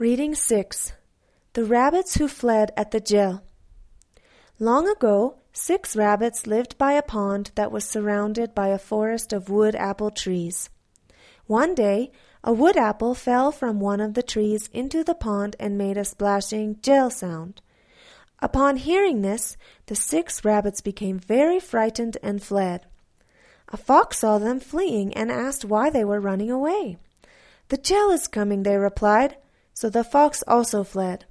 Reading 6 The Rabbits Who Fled at the Gel. Long ago, six rabbits lived by a pond that was surrounded by a forest of wood apple trees. One day, a wood apple fell from one of the trees into the pond and made a splashing jail sound. Upon hearing this, the six rabbits became very frightened and fled. A fox saw them fleeing and asked why they were running away. The jail is coming, they replied. So the fox also fled.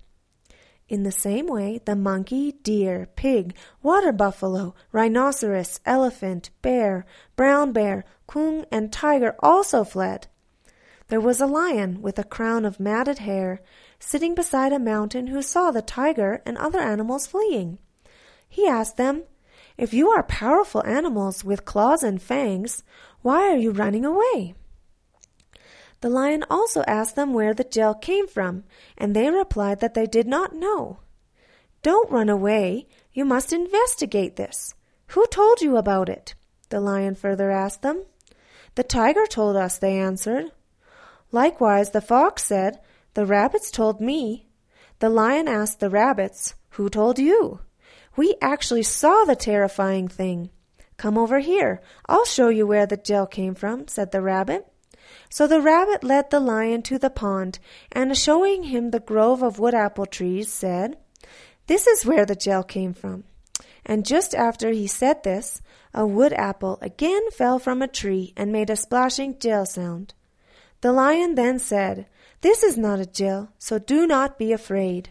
In the same way, the monkey, deer, pig, water buffalo, rhinoceros, elephant, bear, brown bear, coon, and tiger also fled. There was a lion with a crown of matted hair sitting beside a mountain who saw the tiger and other animals fleeing. He asked them, If you are powerful animals with claws and fangs, why are you running away? The lion also asked them where the gel came from, and they replied that they did not know. Don't run away. You must investigate this. Who told you about it? The lion further asked them. The tiger told us, they answered. Likewise, the fox said, The rabbits told me. The lion asked the rabbits, Who told you? We actually saw the terrifying thing. Come over here. I'll show you where the gel came from, said the rabbit. So the rabbit led the lion to the pond, and showing him the grove of wood apple trees, said, This is where the gel came from. And just after he said this, a wood apple again fell from a tree and made a splashing gel sound. The lion then said, This is not a gel, so do not be afraid.